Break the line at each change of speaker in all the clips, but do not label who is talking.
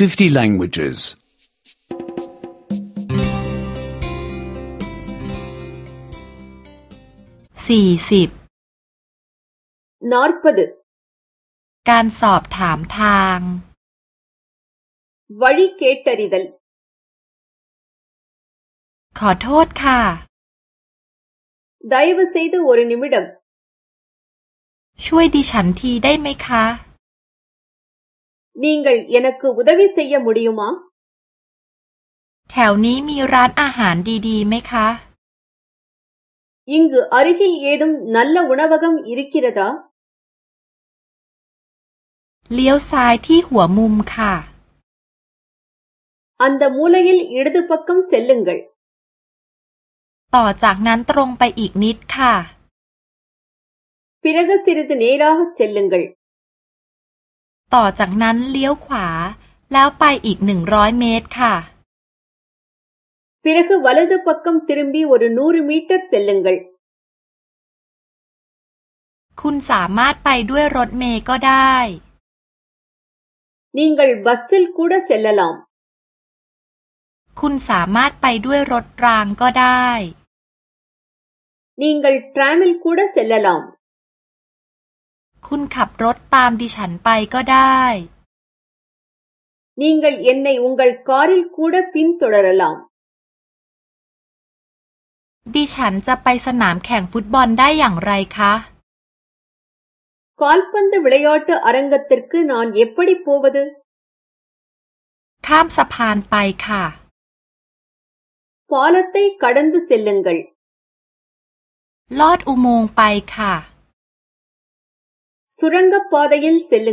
50 languages. 40 40การสอบถามทาง வழி கேட்டறிதல் ขอโทษค่ะ தயவு செய்து ஒரு நிமிடம் ช่วยดิฉันทีได้ไหมคะ நீங்கள் எனக்கு உதவி செய்ய முடியுமா แถวนี้มีร้านอาหารดีๆไหมคะ இங்கு அருகில் ஏதும் நல்ல உணவகம் இருக்கிறதா เลี้ยวซ้ายที่หัวมุมค่ะ அந்த மூலையில் இடது பக்கம் செல்லுங்கள் ต่อจากนั้นตรงไปอีกนิดค่ะ பிறகு சிறிது நேராகச் செல்லுங்கள் ต่อจากนั้นเลี้ยวขวาแล้วไปอีกหนึ่งร้อยเมตรค่ะพีระคอวัลลัตปักกัมทิริมบีวอร์นูร์มิเตอร์เซลลังกัลคุณสามารถไปด้วยรถเมล์ก็ได้ นิ่งกัลบัสซิลคูดาเซลลัลมคุณสามารถไปด้วยรถรางก็ได้ นิ่งกัลทรามิลคูดาเซลลัลมคุณขับรถตามดิฉันไปก็ได้นิ่งกันยันในุงกันคอริลคูดะพินตุระลามดิฉันจะไปสนามแข่งฟุตบอลได้อย่างไรคะ คอลปันต์วิลเลยออตเตอร์อังกัตติร์คนอนเย็บปดิปโวบดข้ามสะพานไปค่ะพอลัตเต้กัดันด์เซลลังกัล ลอดอุโมงค์ไปค่ะสุรังงกกปอดเยลล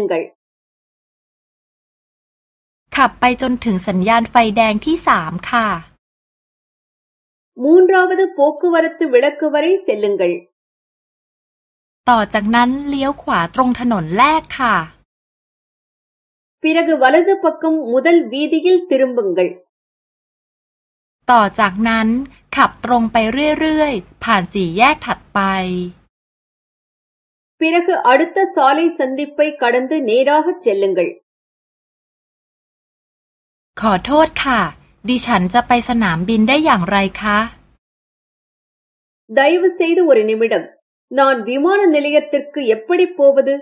ขับไปจนถึงสัญญาณไฟแดงที่สามค่ะมูนราวดูโป๊กวารัตุวิลักวารีเซลุงกลต่อจากนั้นเลี้ยวขวาตรงถนนแรกค่ะปีรักวาลดูปักกมมุดลวีดิกลติรุมบังกลต่อจากนั้นขับตรงไปเรื่อยๆผ่านสี่แยกถัดไป பிறகு அடுத்த சாலை சந்திப்பை கடந்து நேராகச் செல்லுங்கள் ขอโทษค่ะ ดิฉันจะไปสนามบินได้อย่างไรคะ தயவு செய்து ஒரு நிமிடம் நான் விமான நிலையத்திற்கு எப்படி போவது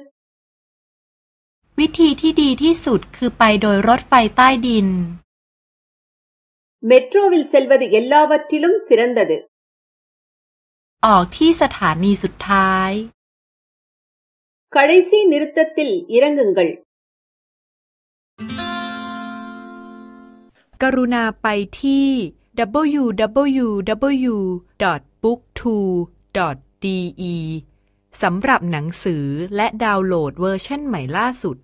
วิธีที่ดีที่สุดคือไปโดยรถไฟใต้ดิน மெட்ரோவில் செல்வது எல்லாவற்றிலும் சிறந்தது ออกที่สถานีสุดท้าย கடைசி நிறுத்தத்தில் இறங்குங்கள் กรุณาไปที่ www.booktwo.de สำหรับหนังสือและดาวน์โหลดเวอร์ชันใหม่ล่าสุด